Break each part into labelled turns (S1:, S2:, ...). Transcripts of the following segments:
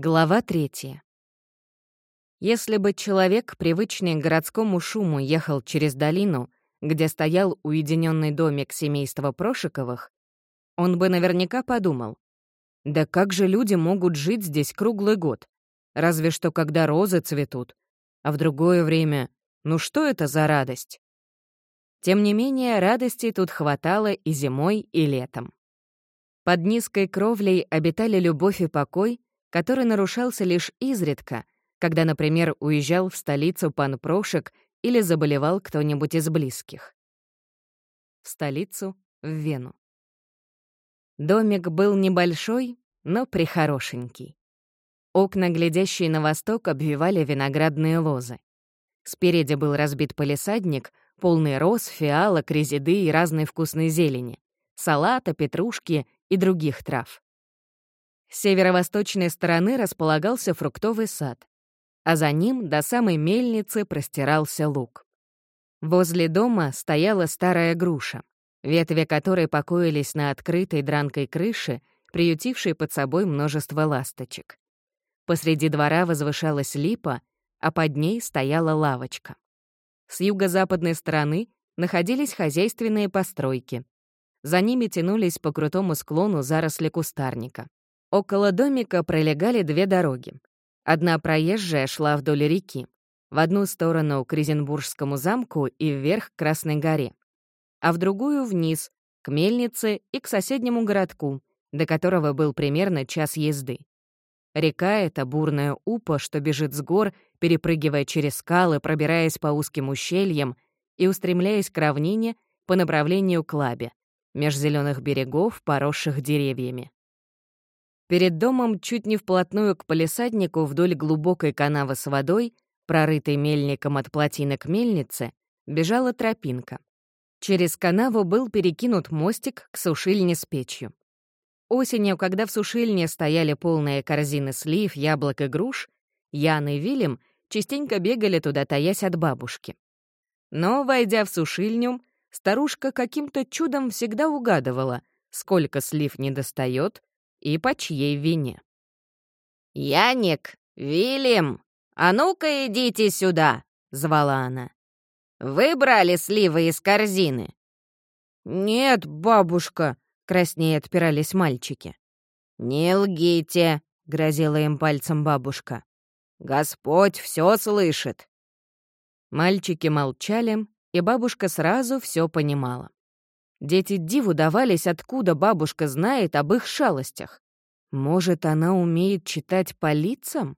S1: Глава третья. Если бы человек, привычный к городскому шуму, ехал через долину, где стоял уединенный домик семейства Прошиковых, он бы наверняка подумал, да как же люди могут жить здесь круглый год? Разве что когда розы цветут. А в другое время, ну что это за радость? Тем не менее, радости тут хватало и зимой, и летом. Под низкой кровлей обитали любовь и покой, который нарушался лишь изредка, когда, например, уезжал в столицу пан Прошек или заболевал кто-нибудь из близких. В столицу, в Вену. Домик был небольшой, но прихорошенький. Окна, глядящие на восток, обвивали виноградные лозы. Спереди был разбит полисадник, полный роз, фиалок, резиды и разной вкусной зелени, салата, петрушки и других трав. Северо-восточной стороны располагался фруктовый сад, а за ним до самой мельницы простирался луг. Возле дома стояла старая груша, ветви которой покоились на открытой дранкой крыше, приютившей под собой множество ласточек. Посреди двора возвышалась липа, а под ней стояла лавочка. С юго-западной стороны находились хозяйственные постройки. За ними тянулись по крутому склону заросли кустарника. Около домика пролегали две дороги. Одна проезжая шла вдоль реки, в одну сторону к Ризенбургскому замку и вверх к Красной горе, а в другую — вниз, к мельнице и к соседнему городку, до которого был примерно час езды. Река — это бурная упа, что бежит с гор, перепрыгивая через скалы, пробираясь по узким ущельям и устремляясь к равнине по направлению к Лабе, меж зеленых берегов, поросших деревьями. Перед домом, чуть не вплотную к полисаднику вдоль глубокой канавы с водой, прорытой мельником от плотины к мельнице, бежала тропинка. Через канаву был перекинут мостик к сушильне с печью. Осенью, когда в сушильне стояли полные корзины слив, яблок и груш, Ян и Вильям частенько бегали туда, таясь от бабушки. Но, войдя в сушильню, старушка каким-то чудом всегда угадывала, сколько слив недостает и по чьей вине.
S2: «Яник, Вильям, а ну-ка идите сюда!» — звала она. «Вы брали сливы из корзины?»
S1: «Нет, бабушка», — краснее отпирались мальчики.
S2: «Не лгите», — грозила им пальцем бабушка. «Господь все слышит».
S1: Мальчики молчали, и бабушка сразу все понимала. Дети диву давались, откуда бабушка знает об их шалостях. Может, она умеет читать по лицам?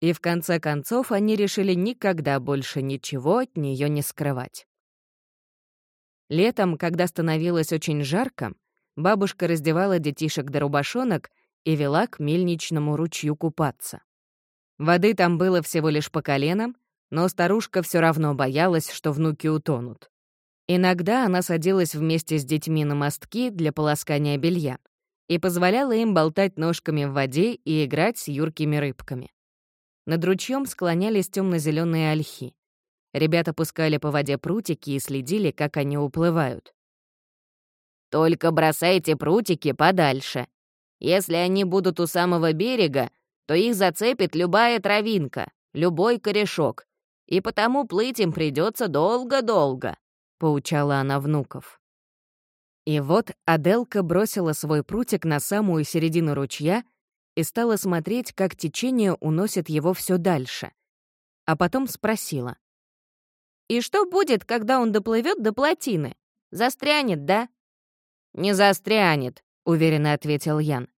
S1: И в конце концов они решили никогда больше ничего от нее не скрывать. Летом, когда становилось очень жарко, бабушка раздевала детишек до рубашонок и вела к мельничному ручью купаться. Воды там было всего лишь по коленам, но старушка все равно боялась, что внуки утонут. Иногда она садилась вместе с детьми на мостки для полоскания белья и позволяла им болтать ножками в воде и играть с юркими рыбками. Над ручьем склонялись темно-зеленые ольхи. Ребята пускали по воде прутики и следили, как они уплывают.
S2: «Только бросайте прутики подальше. Если они будут у самого берега, то их зацепит любая травинка, любой корешок, и потому плыть им придется долго-долго»,
S1: поучала она внуков. И вот Аделка бросила свой прутик на самую середину ручья и стала смотреть, как течение уносит его все дальше. А потом спросила. «И что будет, когда он доплывет до плотины? Застрянет, да?»
S2: «Не застрянет», — уверенно ответил Ян.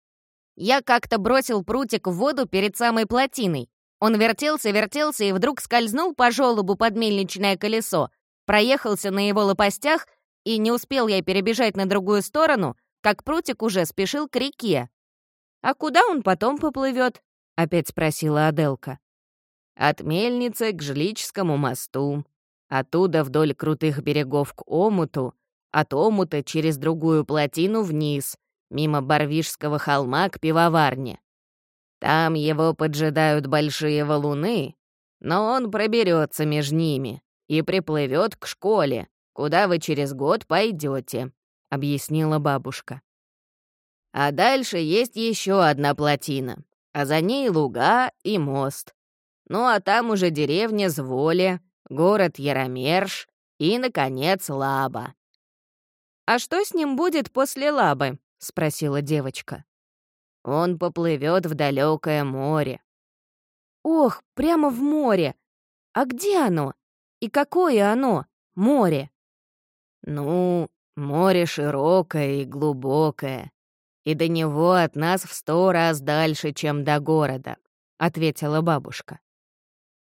S3: «Я как-то бросил прутик в воду перед самой плотиной. Он вертелся, вертелся и вдруг скользнул по желобу под мельничное колесо, проехался на его лопастях, и не успел я перебежать на другую сторону, как прутик уже спешил к реке. «А куда он потом поплывет? опять спросила Аделка.
S2: «От мельницы к Жлическому мосту, оттуда вдоль крутых берегов к омуту, от омута через другую плотину вниз, мимо Барвишского холма к пивоварне. Там его поджидают большие валуны, но он проберется между ними и приплывет к школе, куда вы через год пойдете, объяснила бабушка. А дальше есть еще одна плотина. а за ней луга и мост. Ну а там уже деревня Зволи, город Яромерш и, наконец, Лаба.
S1: «А что с ним будет после Лабы?» — спросила девочка.
S2: «Он поплывет в далекое море».
S1: «Ох, прямо в море! А где оно? И какое оно, море?»
S2: «Ну, море широкое и глубокое, и до него от нас в сто раз дальше, чем до города», — ответила бабушка.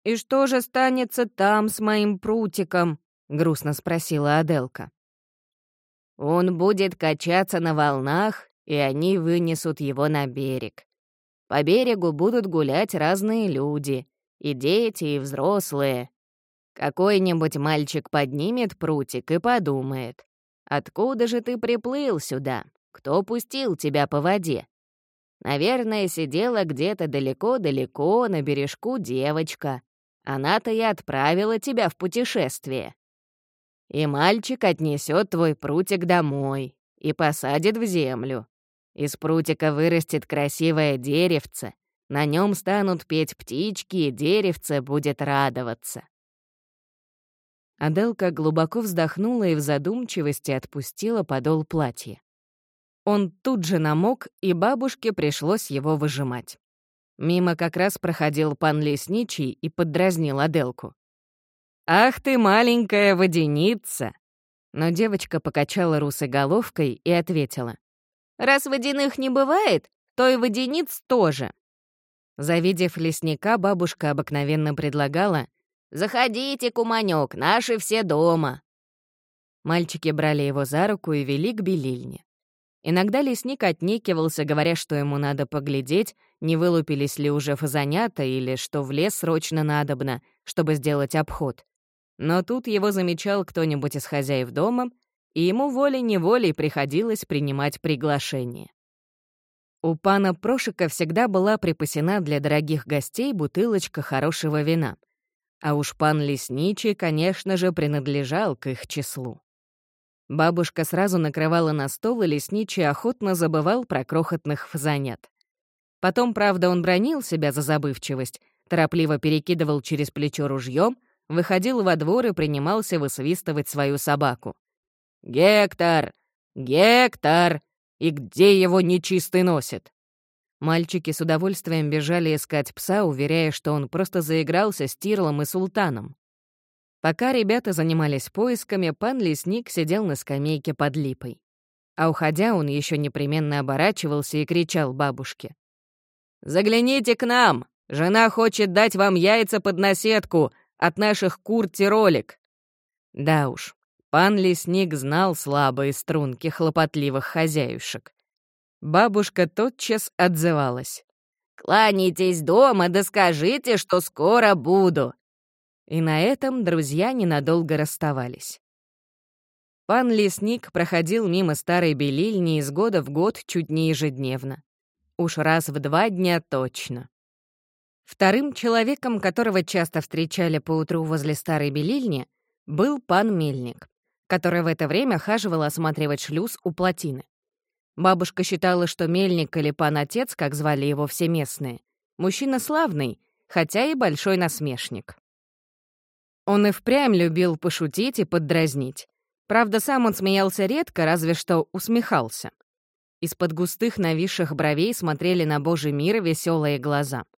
S1: «И что же станется там с моим прутиком?» — грустно спросила Аделка.
S2: Он будет качаться на волнах, и они вынесут его на берег. По берегу будут гулять разные люди, и дети, и взрослые. Какой-нибудь мальчик поднимет прутик и подумает, «Откуда же ты приплыл сюда? Кто пустил тебя по воде?» Наверное, сидела где-то далеко-далеко на бережку девочка. Она-то и отправила тебя в путешествие и мальчик отнесет твой прутик домой и посадит в землю. Из прутика вырастет красивое деревце, на нем станут петь птички, и деревце будет радоваться.
S1: Аделка глубоко вздохнула и в задумчивости отпустила подол платья. Он тут же намок, и бабушке пришлось его выжимать. Мимо как раз проходил пан Лесничий и поддразнил Аделку. «Ах ты, маленькая водяница!» Но девочка покачала русой головкой и ответила. «Раз водяных не бывает, то и водяниц тоже». Завидев лесника, бабушка обыкновенно предлагала «Заходите, куманёк, наши все дома». Мальчики брали его за руку и вели к белильне. Иногда лесник отнекивался, говоря, что ему надо поглядеть, не вылупились ли уже фазанята или что в лес срочно надобно, чтобы сделать обход. Но тут его замечал кто-нибудь из хозяев дома, и ему волей-неволей приходилось принимать приглашение. У пана Прошика всегда была припасена для дорогих гостей бутылочка хорошего вина. А уж пан Лесничий, конечно же, принадлежал к их числу. Бабушка сразу накрывала на стол, и Лесничий охотно забывал про крохотных фазанят. Потом, правда, он бронил себя за забывчивость, торопливо перекидывал через плечо ружьем, выходил во двор и принимался высвистывать свою собаку. «Гектор! Гектор! И где его нечистый носит?» Мальчики с удовольствием бежали искать пса, уверяя, что он просто заигрался с Тирлом и Султаном. Пока ребята занимались поисками, пан Лесник сидел на скамейке под липой. А уходя, он еще непременно оборачивался и кричал бабушке. «Загляните к нам! Жена хочет дать вам яйца под наседку, от наших кур-тиролик. Да уж, пан лесник знал слабые струнки хлопотливых хозяюшек. Бабушка тотчас отзывалась. «Кланяйтесь дома, да скажите, что скоро буду». И на этом друзья ненадолго расставались. Пан Лесник проходил мимо старой белильни из года в год чуть не ежедневно. Уж раз в два дня точно. Вторым человеком, которого часто встречали поутру возле старой белильни, был пан Мельник, который в это время хаживал осматривать шлюз у плотины. Бабушка считала, что Мельник или пан-отец, как звали его все местные, мужчина славный, хотя и большой насмешник. Он и впрямь любил пошутить и поддразнить. Правда, сам он смеялся редко, разве что усмехался. Из-под густых нависших бровей смотрели на Божий мир веселые глаза —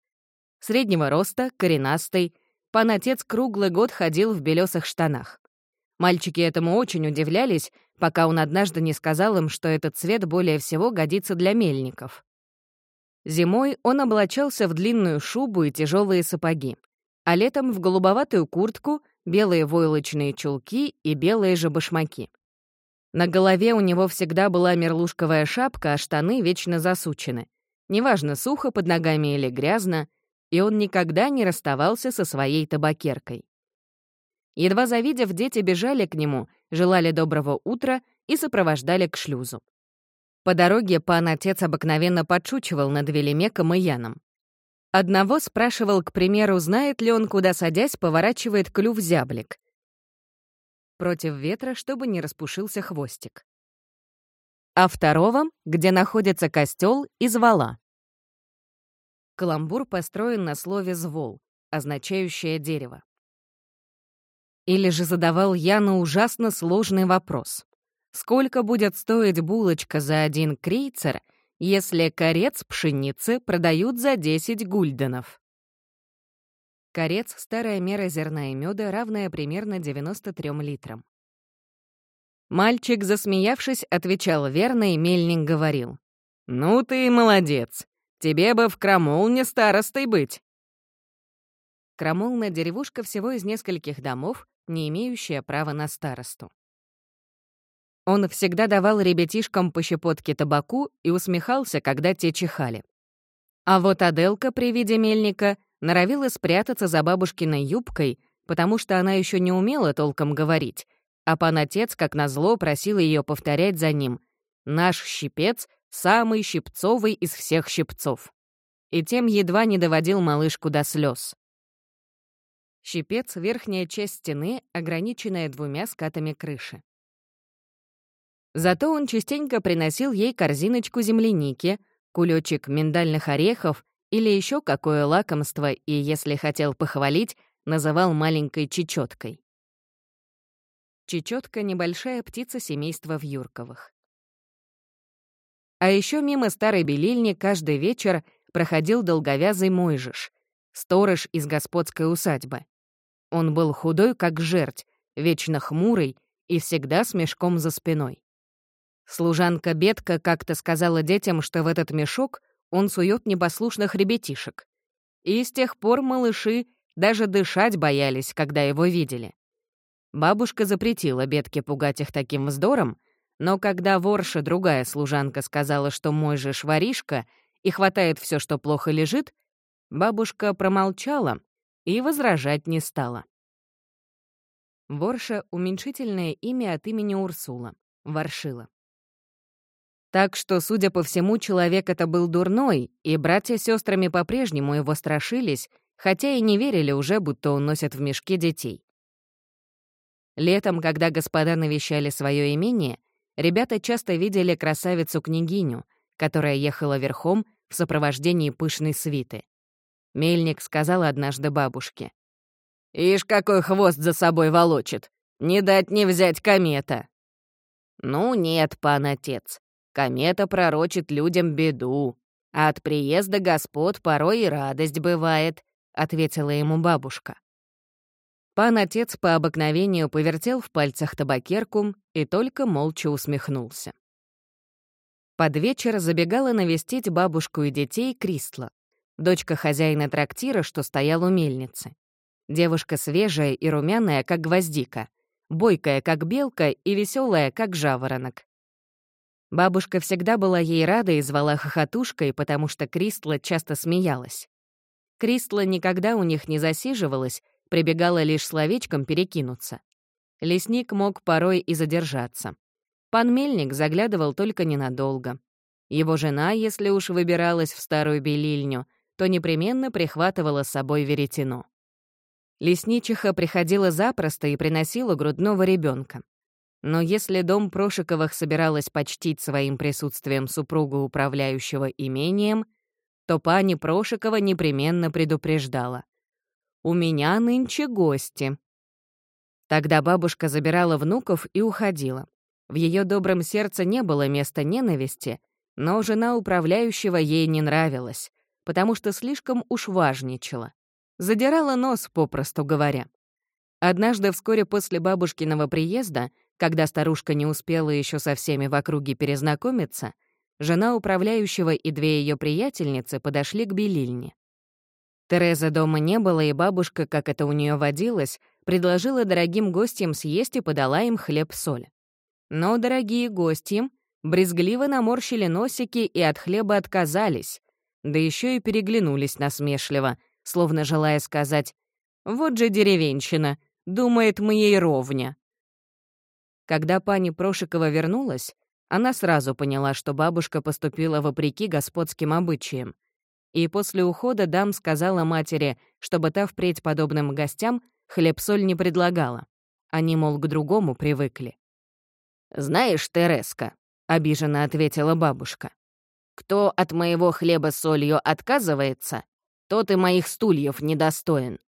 S1: Среднего роста, коренастый, пан отец круглый год ходил в белесых штанах. Мальчики этому очень удивлялись, пока он однажды не сказал им, что этот цвет более всего годится для мельников. Зимой он облачался в длинную шубу и тяжелые сапоги, а летом в голубоватую куртку, белые войлочные чулки и белые же башмаки. На голове у него всегда была мерлушковая шапка, а штаны вечно засучены. Неважно, сухо под ногами или грязно, и он никогда не расставался со своей табакеркой. Едва завидев, дети бежали к нему, желали доброго утра и сопровождали к шлюзу. По дороге пан-отец обыкновенно подшучивал над Велимеком и Яном. Одного спрашивал, к примеру, знает ли он, куда садясь, поворачивает клюв зяблик. Против ветра, чтобы не распушился хвостик. А второго, где находится костел, и звала. Каламбур построен на слове «звол», означающее дерево. Или же задавал Яну ужасно сложный вопрос. Сколько будет стоить булочка за один крейцер, если корец пшеницы продают за 10 гульденов? Корец — старая мера зерна и меда, равная примерно 93 литрам. Мальчик, засмеявшись, отвечал верно, и мельник говорил. «Ну ты молодец. Тебе бы в Крамолне старостой быть». Крамолна — деревушка всего из нескольких домов, не имеющая права на старосту. Он всегда давал ребятишкам по щепотке табаку и усмехался, когда те чихали. А вот Аделка при виде мельника норовила спрятаться за бабушкиной юбкой, потому что она еще не умела толком говорить, а пан-отец, как назло, просил ее повторять за ним «Наш щипец — самый щипцовый из всех щипцов». И тем едва не доводил малышку до слез. Щипец — верхняя часть стены, ограниченная двумя скатами крыши. Зато он частенько приносил ей корзиночку земляники, кулечек миндальных орехов или еще какое лакомство и, если хотел похвалить, называл маленькой чечеткой. Чечетка — небольшая птица семейства вьюрковых. А еще мимо старой белильни каждый вечер проходил долговязый Мойжиш, сторож из господской усадьбы. Он был худой, как жерть, вечно хмурый и всегда с мешком за спиной. Служанка Бетка как-то сказала детям, что в этот мешок он сует непослушных ребятишек. И с тех пор малыши даже дышать боялись, когда его видели. Бабушка запретила Бетке пугать их таким вздором, но когда ворша другая служанка сказала, что мой же шваришка и хватает все, что плохо лежит, бабушка промолчала и возражать не стала. Ворша — уменьшительное имя от имени Урсула, Воршила. Так что, судя по всему, человек это был дурной, и братья с сестрами по-прежнему его страшились, хотя и не верили уже, будто он носит в мешке детей. Летом, когда господа навещали свое имение, ребята часто видели красавицу-княгиню, которая ехала верхом в сопровождении пышной свиты. Мельник сказал однажды бабушке. «Ишь, какой хвост за собой волочит! Не дать не взять комета!» «Ну нет, пан отец, комета пророчит людям беду, а от приезда господ порой и радость бывает», — ответила ему бабушка. Пан-отец по обыкновению повертел в пальцах табакерку и только молча усмехнулся. Под вечер забегала навестить бабушку и детей Кристла, дочка хозяина трактира, что стоял у мельницы. Девушка свежая и румяная, как гвоздика, бойкая, как белка, и веселая, как жаворонок. Бабушка всегда была ей рада и звала хохотушкой, потому что Кристла часто смеялась. Кристла никогда у них не засиживалась, прибегала лишь словечком перекинуться. Лесник мог порой и задержаться. Пан Мельник заглядывал только ненадолго. Его жена, если уж выбиралась в старую белильню, то непременно прихватывала с собой веретено. Лесничиха приходила запросто и приносила грудного ребенка. Но если дом Прошиковых собиралась почтить своим присутствием супругу управляющего имением, то пани Прошикова непременно предупреждала. «У меня нынче гости». Тогда бабушка забирала внуков и уходила. В ее добром сердце не было места ненависти, но жена управляющего ей не нравилась, потому что слишком уж важничала. Задирала нос, попросту говоря. Однажды вскоре после бабушкиного приезда, когда старушка не успела еще со всеми в округе перезнакомиться, жена управляющего и две ее приятельницы подошли к белильне. Терезы дома не было, и бабушка, как это у нее водилось, предложила дорогим гостям съесть и подала им хлеб-соль. Но дорогие гости брезгливо наморщили носики и от хлеба отказались, да еще и переглянулись насмешливо, словно желая сказать «Вот же деревенщина, думает, мы ей ровня». Когда пани Прошикова вернулась, она сразу поняла, что бабушка поступила вопреки господским обычаям, и после ухода дам сказала матери, чтобы та впредь подобным гостям хлеб-соль не предлагала. Они, мол, к другому привыкли. «Знаешь, Тереска», — обиженно ответила бабушка,
S2: Кто от моего хлеба с солью отказывается, тот и моих стульев недостоин.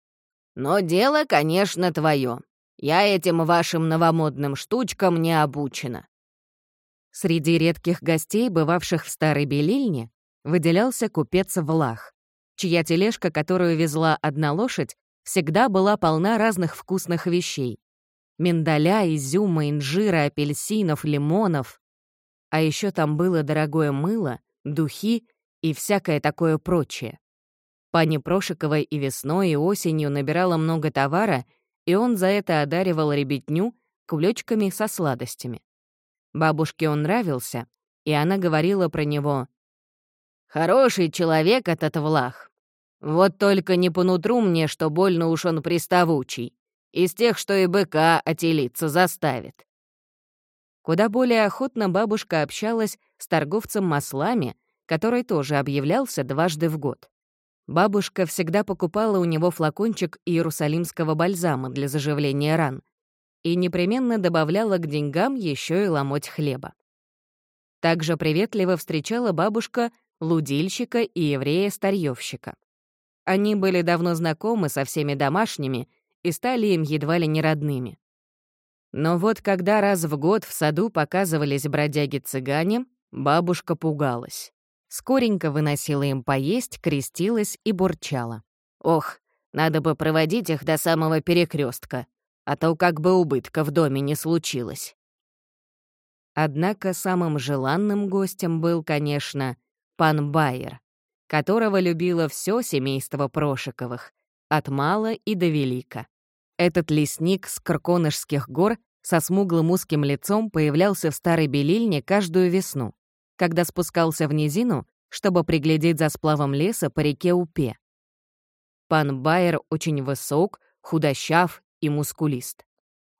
S2: Но дело, конечно, твое. Я этим вашим новомодным штучкам не обучена».
S1: Среди редких гостей, бывавших в Старой Белильне, выделялся купец Влах, чья тележка, которую везла одна лошадь, всегда была полна разных вкусных вещей. Миндаля, изюма, инжира, апельсинов, лимонов. А еще там было дорогое мыло, духи и всякое такое прочее. Пани Прошиковой и весной, и осенью набирала много товара, и он за это одаривал ребятню кулечками со сладостями. Бабушке он нравился, и она говорила про него «Хороший человек этот Влах. Вот только не по нутру мне, что больно уж он приставучий, из тех, что и быка отелиться заставит». Куда более охотно бабушка общалась с торговцем маслами, который тоже объявлялся дважды в год. Бабушка всегда покупала у него флакончик иерусалимского бальзама для заживления ран и непременно добавляла к деньгам еще и ломоть хлеба. Также приветливо встречала бабушка лудильщика и еврея-старьевщика. Они были давно знакомы со всеми домашними и стали им едва ли не родными. Но вот когда раз в год в саду показывались бродяги-цыгане, бабушка пугалась. Скоренько выносила им поесть, крестилась и бурчала. «Ох, надо бы проводить их до самого перекрестка, а то как бы убытка в доме не случилось». Однако самым желанным гостем был, конечно, пан Байер, которого любило все семейство Прошиковых, от мала и до велика. Этот лесник с Карконышских гор со смуглым узким лицом появлялся в Старой Белильне каждую весну когда спускался в низину, чтобы приглядеть за сплавом леса по реке Упе. Пан Байер очень высок, худощав и мускулист.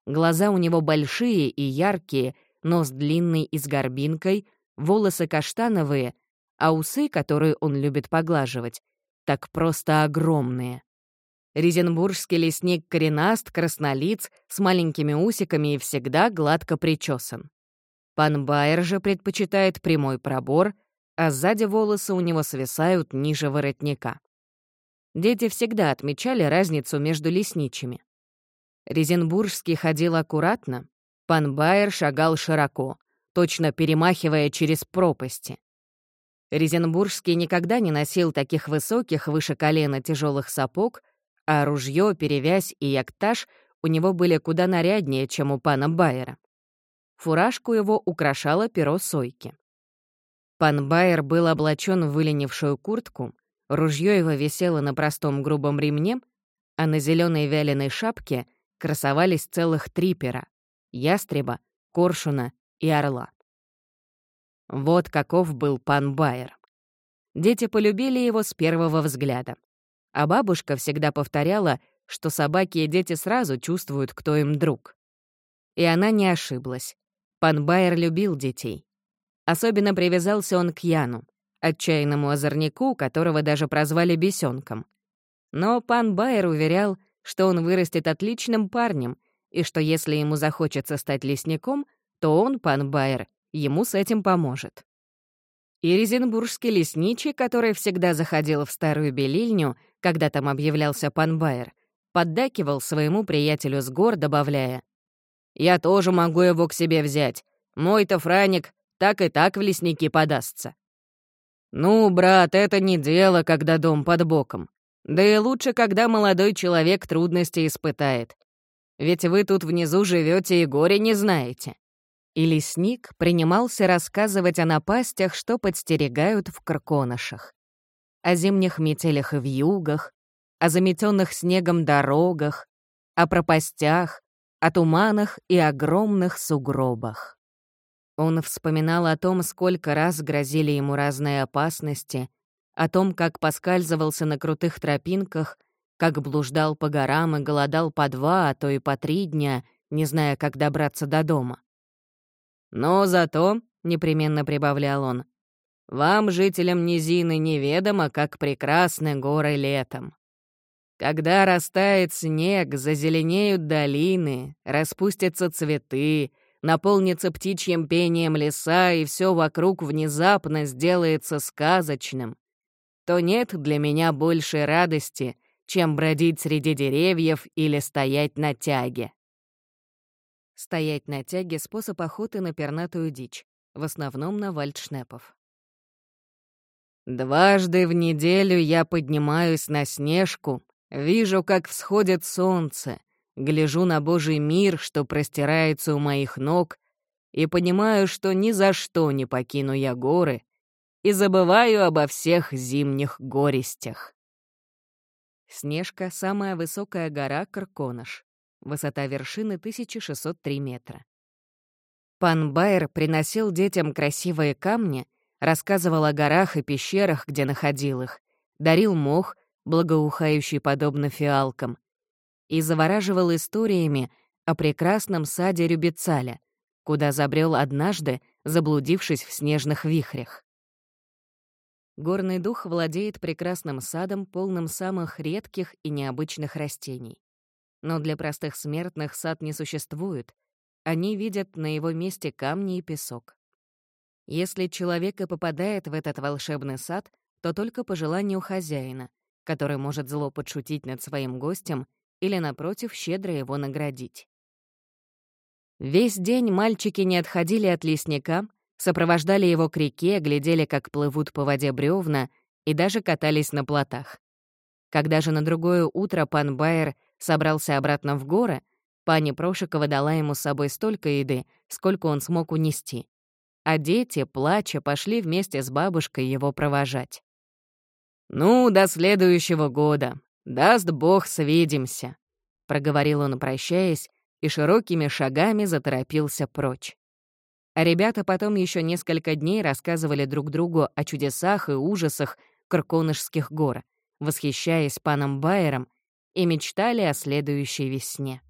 S1: Глаза у него большие и яркие, нос длинный и с горбинкой, волосы каштановые, а усы, которые он любит поглаживать, так просто огромные. Резенбургский лесник коренаст, краснолиц, с маленькими усиками и всегда гладко причесан. Пан Байер же предпочитает прямой пробор, а сзади волосы у него свисают ниже воротника. Дети всегда отмечали разницу между лесничими. Резенбургский ходил аккуратно, пан Байер шагал широко, точно перемахивая через пропасти. Резенбургский никогда не носил таких высоких выше колена тяжелых сапог, а ружье, перевязь и яктаж у него были куда наряднее, чем у пана Байера. Фуражку его украшало перо сойки. Пан Байер был облачен в выленившую куртку, ружье его висело на простом грубом ремне, а на зеленой вяленой шапке красовались целых три пера — ястреба, коршуна и орла. Вот каков был пан Байер. Дети полюбили его с первого взгляда. А бабушка всегда повторяла, что собаки и дети сразу чувствуют, кто им друг. И она не ошиблась. Пан Байер любил детей. Особенно привязался он к Яну, отчаянному озорнику, которого даже прозвали бесенком. Но пан Байер уверял, что он вырастет отличным парнем, и что если ему захочется стать лесником, то он, пан Байер, ему с этим поможет. И резенбургский лесничий, который всегда заходил в старую белильню, когда там объявлялся пан Байер, поддакивал своему приятелю с гор, добавляя я тоже могу его к себе взять. Мой-то Франик так и так в лесники подастся. Ну, брат, это не дело, когда дом под боком. Да и лучше, когда молодой человек трудности испытает. Ведь вы тут внизу живете и горе не знаете. И лесник принимался рассказывать о напастях, что подстерегают в Карконышах. О зимних метелях и вьюгах, о заметенных снегом дорогах, о пропастях, о туманах и огромных сугробах. Он вспоминал о том, сколько раз грозили ему разные опасности, о том, как поскальзывался на крутых тропинках, как блуждал по горам и голодал по два, а то и по три дня, не зная, как добраться до дома. «Но зато», — непременно прибавлял он, — «вам, жителям низины, неведомо, как прекрасны горы летом. Когда растает снег, зазеленеют долины, распустятся цветы,
S2: наполнится птичьим пением леса, и все вокруг внезапно сделается сказочным, то нет для меня большей радости, чем бродить среди деревьев или стоять на тяге.
S1: Стоять на тяге — способ охоты на пернатую дичь, в основном на вальдшнепов.
S2: Дважды в неделю я поднимаюсь на снежку, вижу, как всходит солнце, гляжу на Божий мир, что простирается у моих ног, и понимаю, что ни за что не покину я горы и забываю обо всех зимних горестях.
S1: Снежка — самая высокая гора Карконаш. Высота вершины 1603 метра. Пан Байер приносил детям красивые камни — рассказывал о горах и пещерах, где находил их, дарил мох, благоухающий подобно фиалкам, и завораживал историями о прекрасном саде Рюбицаля, куда забрел однажды, заблудившись в снежных вихрях. Горный дух владеет прекрасным садом, полным самых редких и необычных растений. Но для простых смертных сад не существует. Они видят на его месте камни и песок. Если человек и попадает в этот волшебный сад, то только по желанию хозяина, который может зло подшутить над своим гостем или, напротив, щедро его наградить. Весь день мальчики не отходили от лесника, сопровождали его к реке, глядели, как плывут по воде бревна и даже катались на плотах. Когда же на другое утро пан Байер собрался обратно в горы, пани Прошикова дала ему с собой столько еды, сколько он смог унести а дети, плача, пошли вместе с бабушкой его провожать. «Ну, до следующего года. Даст Бог, свидимся», — проговорил он, прощаясь, и широкими шагами заторопился прочь. А ребята потом еще несколько дней рассказывали друг другу о чудесах и ужасах Карконышских гор, восхищаясь паном Байером, и мечтали о следующей весне.